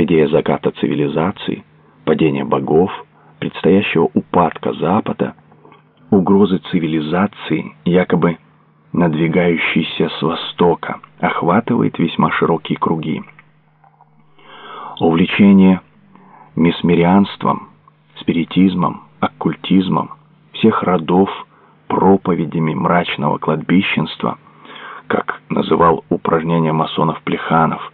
Идея заката цивилизации, падения богов, предстоящего упадка Запада, угрозы цивилизации, якобы надвигающейся с востока, охватывает весьма широкие круги. Увлечение месмерианством, спиритизмом, оккультизмом всех родов, проповедями мрачного кладбищенства, как называл упражнение масонов Плеханов,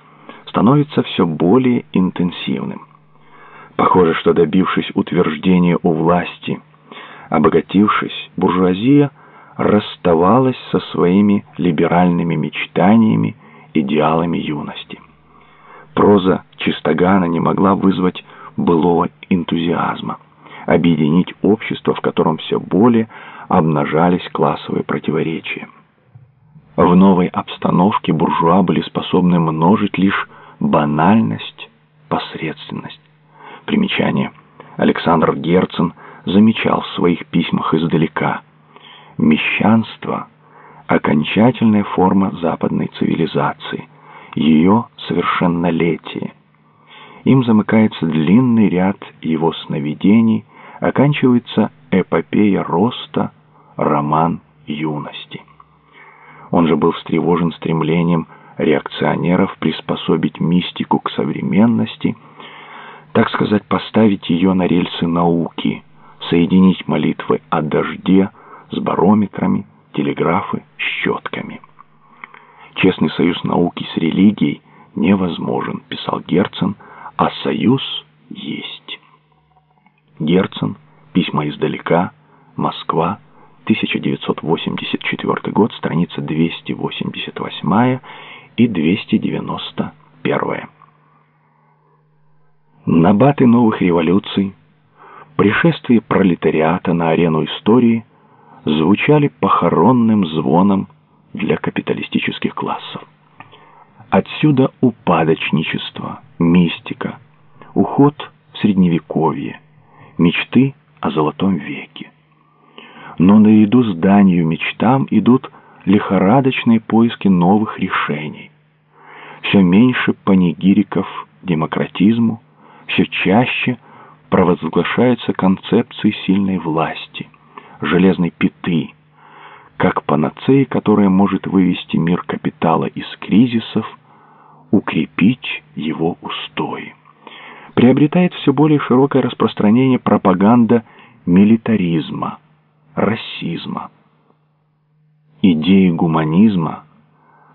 становится все более интенсивным. Похоже, что добившись утверждения у власти, обогатившись, буржуазия расставалась со своими либеральными мечтаниями, идеалами юности. Проза Чистогана не могла вызвать былого энтузиазма, объединить общество, в котором все более обнажались классовые противоречия. В новой обстановке буржуа были способны множить лишь банальность, посредственность. Примечание. Александр Герцен замечал в своих письмах издалека. Мещанство – окончательная форма западной цивилизации, ее совершеннолетие. Им замыкается длинный ряд его сновидений, оканчивается эпопея роста, роман юности. Он же был встревожен стремлением реакционеров приспособить мистику к современности, так сказать, поставить ее на рельсы науки, соединить молитвы о дожде с барометрами, телеграфы, щетками. Честный союз науки с религией невозможен, писал Герцен, а союз есть. Герцен, письма издалека, Москва, 1984 год, страница 288 и 291. Набаты новых революций, пришествие пролетариата на арену истории звучали похоронным звоном для капиталистических классов. Отсюда упадочничество, мистика, уход в средневековье, мечты о золотом веке. Но наряду с данью мечтам идут лихорадочные поиски новых решений. Все меньше панигириков демократизму, все чаще провозглашаются концепции сильной власти, железной пяты, как панацеи, которая может вывести мир капитала из кризисов, укрепить его устои. Приобретает все более широкое распространение пропаганда милитаризма, расизма идеи гуманизма,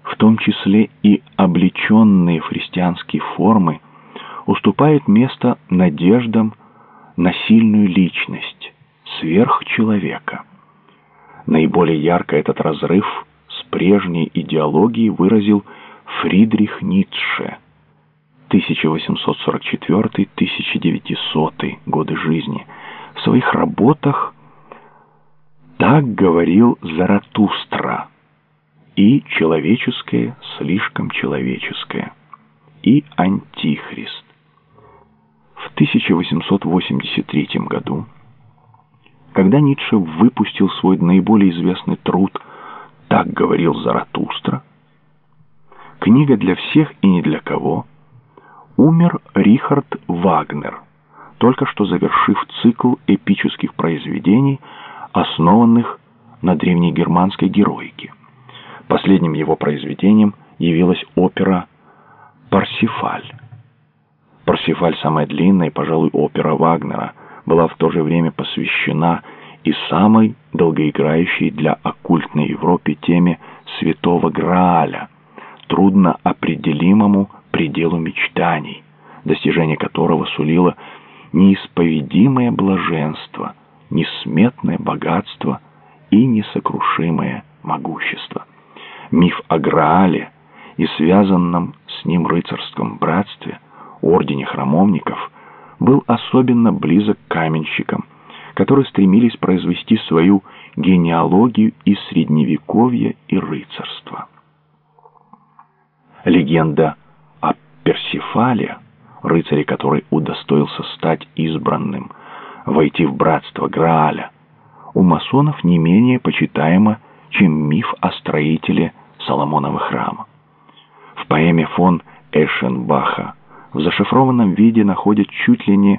в том числе и облеченные в христианские формы, уступают место надеждам на сильную личность, сверхчеловека. Наиболее ярко этот разрыв с прежней идеологией выразил Фридрих Ницше 1844-1900 годы жизни в своих работах так говорил Заратустра. И человеческое слишком человеческое. И Антихрист. В 1883 году, когда Ницше выпустил свой наиболее известный труд «Так говорил Заратустра», книга для всех и не для кого, умер Рихард Вагнер, только что завершив цикл эпических произведений – основанных на древнегерманской героике. Последним его произведением явилась опера «Парсифаль». «Парсифаль» — самая длинная, пожалуй, опера Вагнера, была в то же время посвящена и самой долгоиграющей для оккультной Европы теме Святого Грааля, трудно определимому пределу мечтаний, достижение которого сулило неисповедимое блаженство, несметное богатство и несокрушимое могущество. Миф о Граале и связанном с ним рыцарском братстве, ордене храмовников, был особенно близок к каменщикам, которые стремились произвести свою генеалогию из средневековья и рыцарства. Легенда о Персифале, рыцаре, который удостоился стать избранным войти в братство Грааля, у масонов не менее почитаемо, чем миф о строителе Соломонова храма. В поэме фон Эшенбаха в зашифрованном виде находят чуть ли не